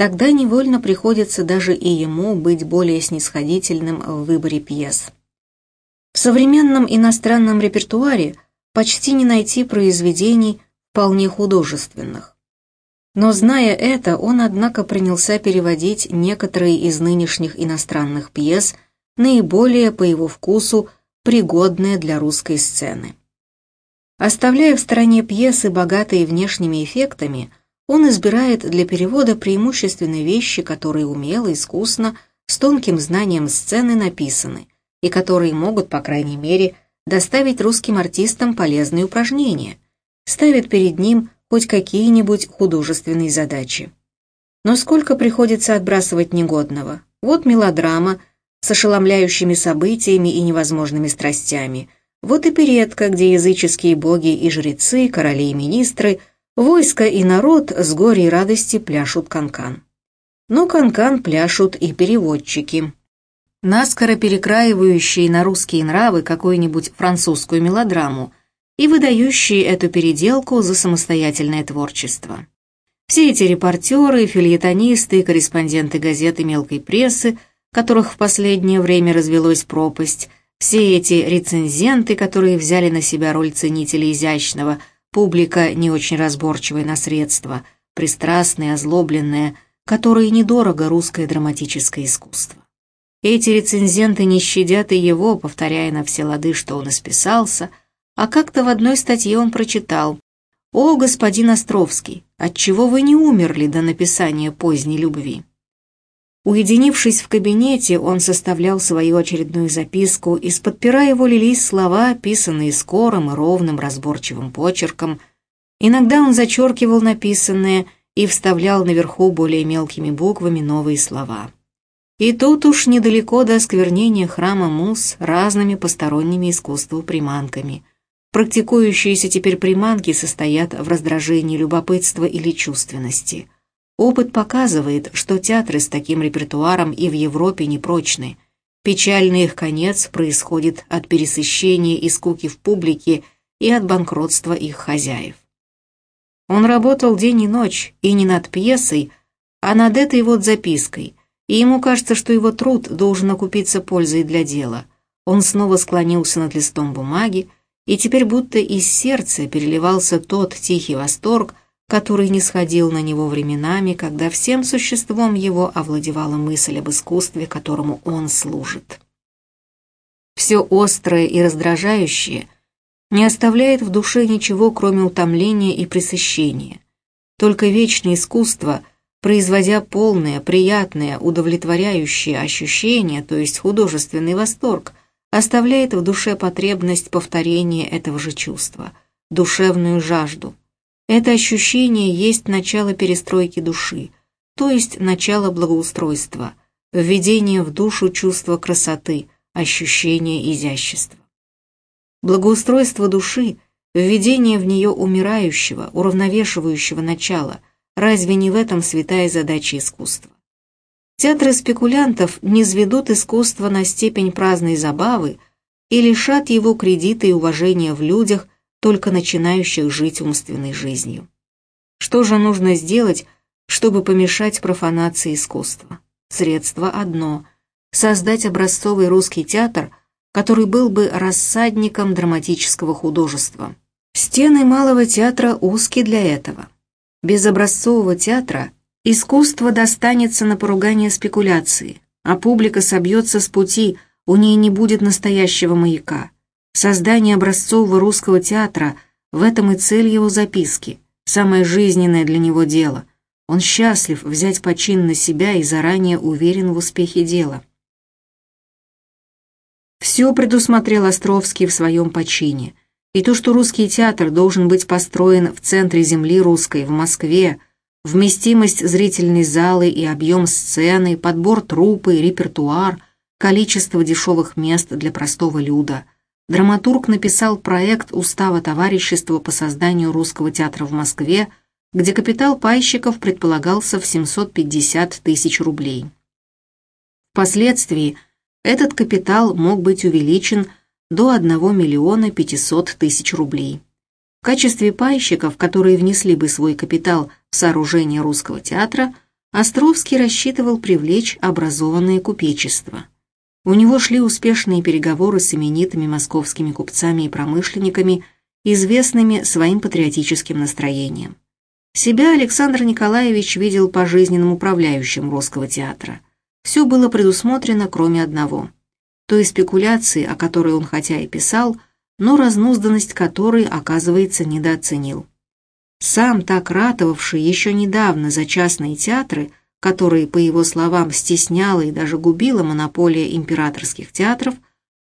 тогда невольно приходится даже и ему быть более снисходительным в выборе пьес. В современном иностранном репертуаре почти не найти произведений вполне художественных. Но зная это, он, однако, принялся переводить некоторые из нынешних иностранных пьес, наиболее по его вкусу пригодные для русской сцены. Оставляя в стороне пьесы, богатые внешними эффектами, он избирает для перевода преимущественно вещи, которые умело, искусно, с тонким знанием сцены написаны, и которые могут, по крайней мере, доставить русским артистам полезные упражнения, ставит перед ним хоть какие-нибудь художественные задачи. Но сколько приходится отбрасывать негодного? Вот мелодрама с ошеломляющими событиями и невозможными страстями. Вот и передка, где языческие боги и жрецы, короли и министры, войско и народ с горя и радости пляшут канкан. Но канкан пляшут и переводчики. Наскоро перекраивающие на русские нравы какую-нибудь французскую мелодраму – и выдающие эту переделку за самостоятельное творчество. Все эти репортеры, фильетонисты, корреспонденты газеты мелкой прессы, которых в последнее время развелось пропасть, все эти рецензенты, которые взяли на себя роль ценителей изящного, публика не очень разборчивая на средства, пристрастная, озлобленная, которые недорого русское драматическое искусство. Эти рецензенты не щадят и его, повторяя на все лады, что он исписался – а как-то в одной статье он прочитал «О, господин Островский, отчего вы не умерли до написания поздней любви?» Уединившись в кабинете, он составлял свою очередную записку, из-под пера его лились слова, писанные скорым и ровным разборчивым почерком. Иногда он зачеркивал написанное и вставлял наверху более мелкими буквами новые слова. И тут уж недалеко до осквернения храма Мус разными посторонними искусству приманками. Практикующиеся теперь приманки состоят в раздражении любопытства или чувственности – Опыт показывает, что театры с таким репертуаром и в Европе непрочны. Печальный их конец происходит от пересыщения и скуки в публике и от банкротства их хозяев. Он работал день и ночь, и не над пьесой, а над этой вот запиской, и ему кажется, что его труд должен окупиться пользой для дела. Он снова склонился над листом бумаги, и теперь будто из сердца переливался тот тихий восторг, который не сходил на него временами, когда всем существом его овладевала мысль об искусстве, которому он служит. Все острое и раздражающее не оставляет в душе ничего, кроме утомления и пресыщения. Только вечное искусство, производя полное, приятное, удовлетворяющее ощущение, то есть художественный восторг, оставляет в душе потребность повторения этого же чувства, душевную жажду, это ощущение есть начало перестройки души, то есть начало благоустройства, введение в душу чувства красоты, ощущения изящества. Благоустройство души, введение в нее умирающего, уравновешивающего начала, разве не в этом святая задача искусства? Театры спекулянтов не сведут искусство на степень праздной забавы и лишат его кредита и уважения в людях, только начинающих жить умственной жизнью. Что же нужно сделать, чтобы помешать профанации искусства? Средство одно – создать образцовый русский театр, который был бы рассадником драматического художества. Стены малого театра узки для этого. Без образцового театра искусство достанется на поругание спекуляции, а публика собьется с пути, у ней не будет настоящего маяка – Создание образцового русского театра – в этом и цель его записки, самое жизненное для него дело. Он счастлив взять почин на себя и заранее уверен в успехе дела. Все предусмотрел Островский в своем почине. И то, что русский театр должен быть построен в центре земли русской, в Москве, вместимость зрительной залы и объем сцены, подбор трупы, репертуар, количество дешевых мест для простого люда – драматург написал проект устава товарищества по созданию русского театра в Москве, где капитал пайщиков предполагался в 750 тысяч рублей. Впоследствии этот капитал мог быть увеличен до 1 миллиона 500 тысяч рублей. В качестве пайщиков, которые внесли бы свой капитал в сооружение русского театра, Островский рассчитывал привлечь образованное купечество – у него шли успешные переговоры с именитыми московскими купцами и промышленниками, известными своим патриотическим настроением. Себя Александр Николаевич видел пожизненным управляющим Русского театра. Все было предусмотрено, кроме одного. Той спекуляции, о которой он хотя и писал, но разнузданность которой, оказывается, недооценил. Сам так ратовавший еще недавно за частные театры – который, по его словам, стесняла и даже губила монополия императорских театров,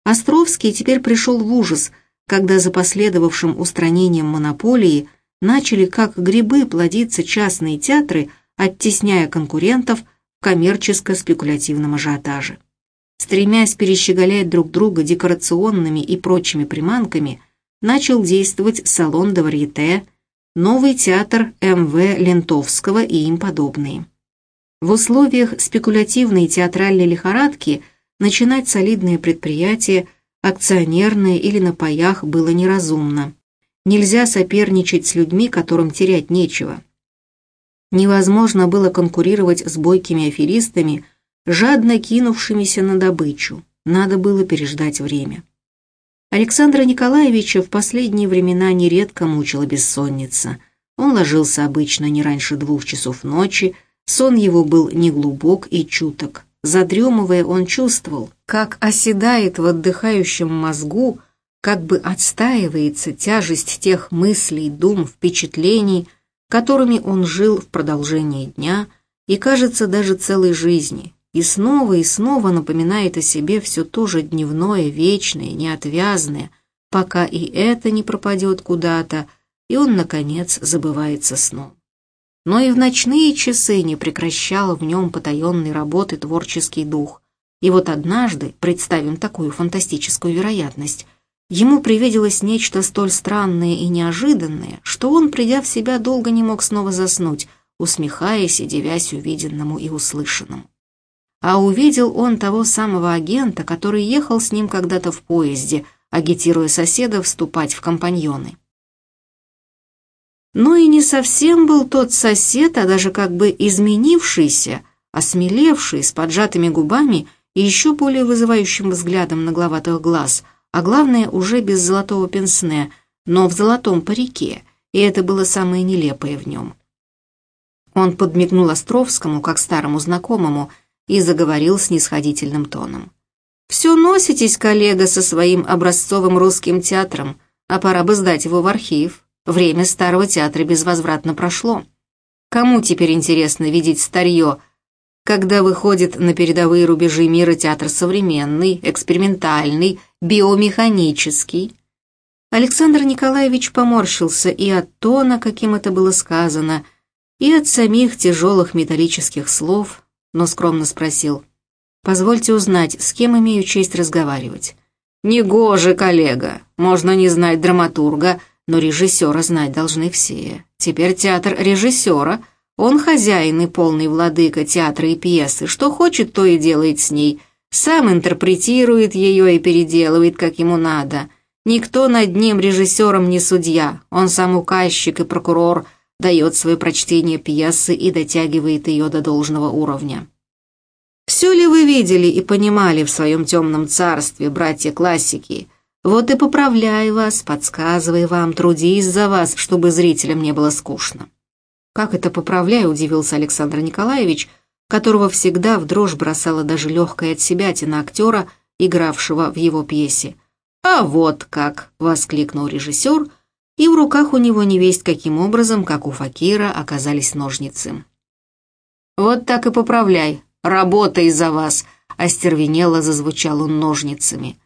Островский теперь пришел в ужас, когда за последовавшим устранением монополии начали как грибы плодиться частные театры, оттесняя конкурентов в коммерческо-спекулятивном ажиотаже. Стремясь перещеголять друг друга декорационными и прочими приманками, начал действовать салон де варьете, новый театр М.В. Лентовского и им подобные. В условиях спекулятивной театральной лихорадки начинать солидные предприятия, акционерные или на паях, было неразумно. Нельзя соперничать с людьми, которым терять нечего. Невозможно было конкурировать с бойкими аферистами, жадно кинувшимися на добычу. Надо было переждать время. Александра Николаевича в последние времена нередко мучила бессонница. Он ложился обычно не раньше двух часов ночи, Сон его был неглубок и чуток. Задремывая, он чувствовал, как оседает в отдыхающем мозгу, как бы отстаивается тяжесть тех мыслей, дум, впечатлений, которыми он жил в продолжении дня и, кажется, даже целой жизни, и снова и снова напоминает о себе все то же дневное, вечное, неотвязное, пока и это не пропадет куда-то, и он, наконец, забывается сном. Но и в ночные часы не прекращал в нем потаенной работы творческий дух. И вот однажды, представим такую фантастическую вероятность, ему привиделось нечто столь странное и неожиданное, что он, придя в себя, долго не мог снова заснуть, усмехаясь и девясь увиденному и услышанному. А увидел он того самого агента, который ехал с ним когда-то в поезде, агитируя соседа вступать в компаньоны. Но и не совсем был тот сосед, а даже как бы изменившийся, осмелевший, с поджатыми губами и еще более вызывающим взглядом нагловатых глаз, а главное, уже без золотого пенсне, но в золотом парике, и это было самое нелепое в нем. Он подмигнул Островскому, как старому знакомому, и заговорил с нисходительным тоном. «Все носитесь, коллега, со своим образцовым русским театром, а пора бы сдать его в архив». Время старого театра безвозвратно прошло. Кому теперь интересно видеть старье, когда выходит на передовые рубежи мира театр современный, экспериментальный, биомеханический? Александр Николаевич поморщился и от тона, каким это было сказано, и от самих тяжелых металлических слов, но скромно спросил. «Позвольте узнать, с кем имею честь разговаривать?» «Негоже, коллега, можно не знать драматурга», но режиссера знать должны все. Теперь театр режиссера. Он хозяин и полный владыка театра и пьесы. Что хочет, то и делает с ней. Сам интерпретирует ее и переделывает, как ему надо. Никто над ним режиссером не судья. Он сам указчик и прокурор, дает свое прочтение пьесы и дотягивает ее до должного уровня. Все ли вы видели и понимали в своем темном царстве, братья-классики? Вот и поправляй вас, подсказывай вам, трудись за вас, чтобы зрителям не было скучно. Как это поправляй, удивился Александр Николаевич, которого всегда в дрожь бросала даже легкая от себя тена актера, игравшего в его пьесе. «А вот как!» — воскликнул режиссер, и в руках у него не весть каким образом, как у Факира, оказались ножницы. «Вот так и поправляй, работай за вас!» — остервенело зазвучал он ножницами.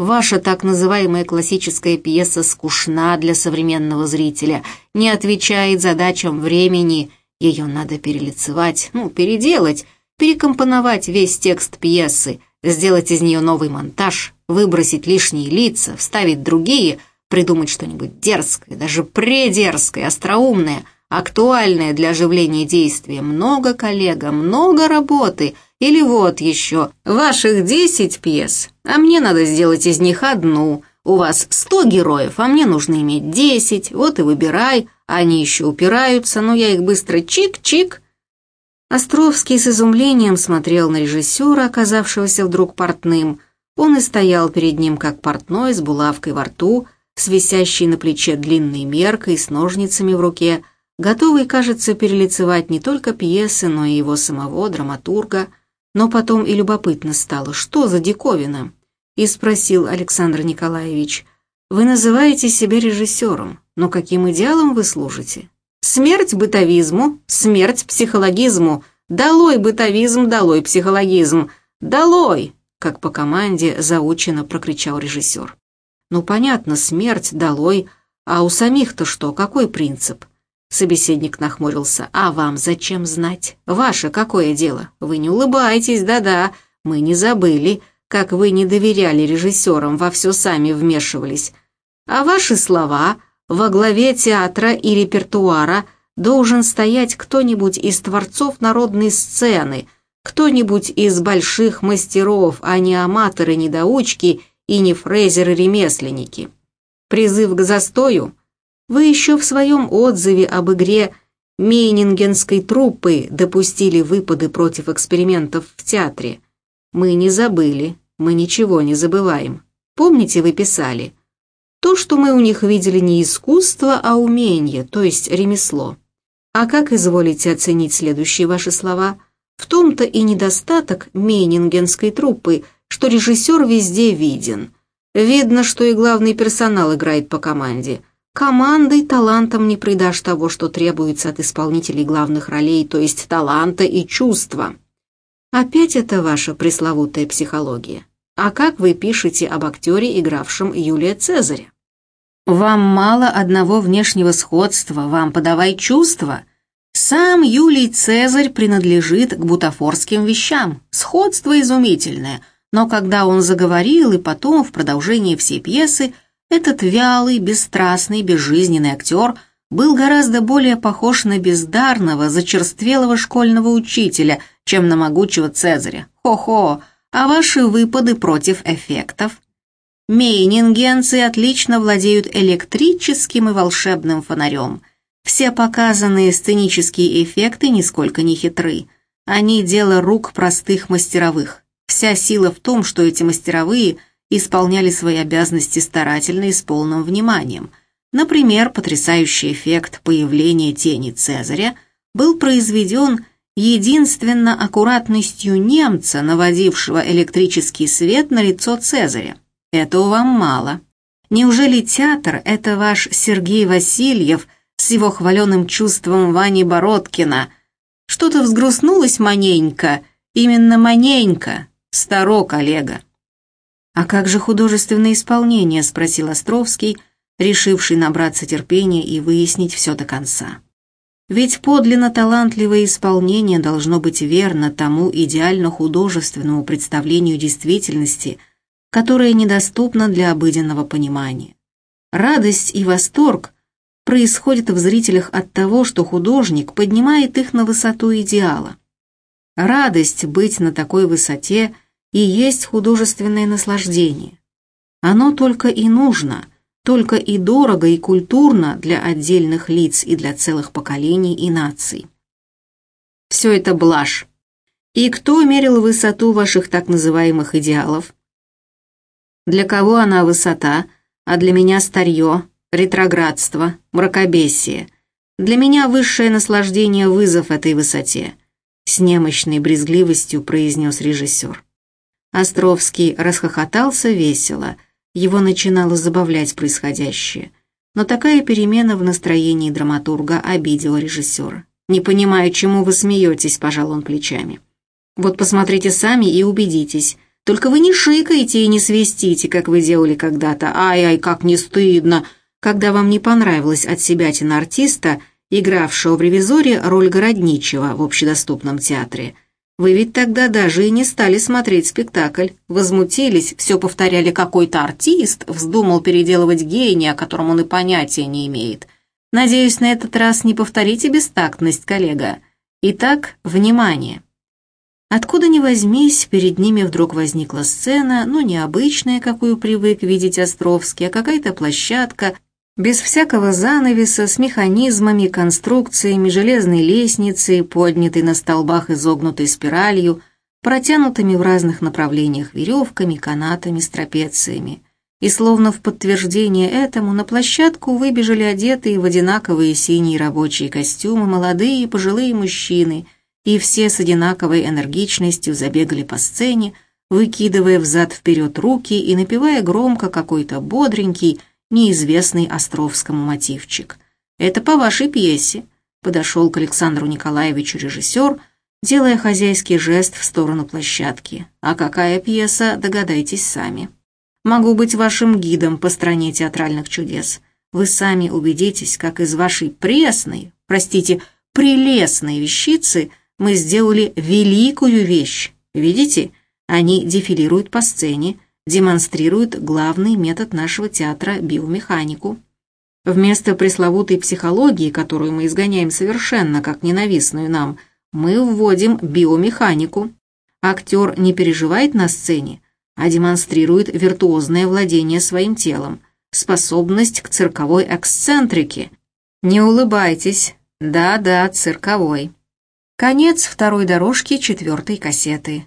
Ваша так называемая классическая пьеса скучна для современного зрителя, не отвечает задачам времени, ее надо перелицевать, ну, переделать, перекомпоновать весь текст пьесы, сделать из нее новый монтаж, выбросить лишние лица, вставить другие, придумать что-нибудь дерзкое, даже предерзкое, остроумное, актуальное для оживления действия. Много, коллега, много работы — или вот еще, ваших десять пьес, а мне надо сделать из них одну. У вас сто героев, а мне нужно иметь десять, вот и выбирай. Они еще упираются, но я их быстро чик-чик. Островский с изумлением смотрел на режиссера, оказавшегося вдруг портным. Он и стоял перед ним, как портной, с булавкой во рту, с висящей на плече длинной меркой, с ножницами в руке, готовый, кажется, перелицевать не только пьесы, но и его самого, драматурга – но потом и любопытно стало, что за диковина? И спросил Александр Николаевич, «Вы называете себя режиссером, но каким идеалом вы служите? Смерть бытовизму, смерть психологизму, долой бытовизм, долой психологизм, долой!» Как по команде заучено прокричал режиссер. «Ну понятно, смерть, долой, а у самих-то что, какой принцип? Собеседник нахмурился. «А вам зачем знать? Ваше какое дело? Вы не улыбайтесь, да-да. Мы не забыли, как вы не доверяли режиссерам, во все сами вмешивались. А ваши слова во главе театра и репертуара должен стоять кто-нибудь из творцов народной сцены, кто-нибудь из больших мастеров, а не аматоры-недоучки и не фрезеры-ремесленники. Призыв к застою – вы еще в своем отзыве об игре Мейнингенской труппы допустили выпады против экспериментов в театре. Мы не забыли, мы ничего не забываем. Помните, вы писали? То, что мы у них видели не искусство, а умение, то есть ремесло. А как изволите оценить следующие ваши слова? В том-то и недостаток Мейнингенской труппы, что режиссер везде виден. Видно, что и главный персонал играет по команде – Командой талантом не придашь того, что требуется от исполнителей главных ролей, то есть таланта и чувства. Опять это ваша пресловутая психология. А как вы пишете об актере, игравшем Юлия Цезаря? Вам мало одного внешнего сходства, вам подавай чувства. Сам Юлий Цезарь принадлежит к бутафорским вещам. Сходство изумительное, но когда он заговорил и потом в продолжении всей пьесы, этот вялый, бесстрастный, безжизненный актер был гораздо более похож на бездарного, зачерствелого школьного учителя, чем на могучего Цезаря. Хо-хо, а ваши выпады против эффектов? Мейнингенцы отлично владеют электрическим и волшебным фонарем. Все показанные сценические эффекты нисколько не хитры. Они дело рук простых мастеровых. Вся сила в том, что эти мастеровые исполняли свои обязанности старательно и с полным вниманием. Например, потрясающий эффект появления тени Цезаря был произведен единственно аккуратностью немца, наводившего электрический свет на лицо Цезаря. Этого вам мало. Неужели театр – это ваш Сергей Васильев с его хваленым чувством Вани Бородкина? Что-то взгрустнулось маненько, именно маненько, старо коллега. «А как же художественное исполнение?» – спросил Островский, решивший набраться терпения и выяснить все до конца. Ведь подлинно талантливое исполнение должно быть верно тому идеально художественному представлению действительности, которое недоступно для обыденного понимания. Радость и восторг происходят в зрителях от того, что художник поднимает их на высоту идеала. Радость быть на такой высоте и есть художественное наслаждение. Оно только и нужно – только и дорого, и культурно для отдельных лиц и для целых поколений и наций. Все это блажь. И кто мерил высоту ваших так называемых идеалов? Для кого она высота, а для меня старье, ретроградство, мракобесие. Для меня высшее наслаждение вызов этой высоте, с немощной брезгливостью произнес режиссер. Островский расхохотался весело – его начинало забавлять происходящее. Но такая перемена в настроении драматурга обидела режиссера. «Не понимаю, чему вы смеетесь», – пожал он плечами. «Вот посмотрите сами и убедитесь. Только вы не шикаете и не свистите, как вы делали когда-то. Ай-ай, как не стыдно!» Когда вам не понравилась от себя тина артиста, игравшего в «Ревизоре» роль городничего в общедоступном театре – вы ведь тогда даже и не стали смотреть спектакль. Возмутились, все повторяли какой-то артист, вздумал переделывать гения, о котором он и понятия не имеет. Надеюсь, на этот раз не повторите бестактность, коллега. Итак, внимание. Откуда ни возьмись, перед ними вдруг возникла сцена, ну, необычная, какую привык видеть Островский, а какая-то площадка – без всякого занавеса, с механизмами, конструкциями, железной лестницей, поднятой на столбах изогнутой спиралью, протянутыми в разных направлениях веревками, канатами, страпециями. И словно в подтверждение этому на площадку выбежали одетые в одинаковые синие рабочие костюмы молодые и пожилые мужчины, и все с одинаковой энергичностью забегали по сцене, выкидывая взад-вперед руки и напевая громко какой-то бодренький, неизвестный Островскому мотивчик. «Это по вашей пьесе», — подошел к Александру Николаевичу режиссер, делая хозяйский жест в сторону площадки. «А какая пьеса, догадайтесь сами. Могу быть вашим гидом по стране театральных чудес. Вы сами убедитесь, как из вашей пресной, простите, прелестной вещицы мы сделали великую вещь. Видите, они дефилируют по сцене, демонстрирует главный метод нашего театра – биомеханику. Вместо пресловутой психологии, которую мы изгоняем совершенно как ненавистную нам, мы вводим биомеханику. Актер не переживает на сцене, а демонстрирует виртуозное владение своим телом, способность к цирковой эксцентрике. Не улыбайтесь, да-да, цирковой. Конец второй дорожки четвертой кассеты.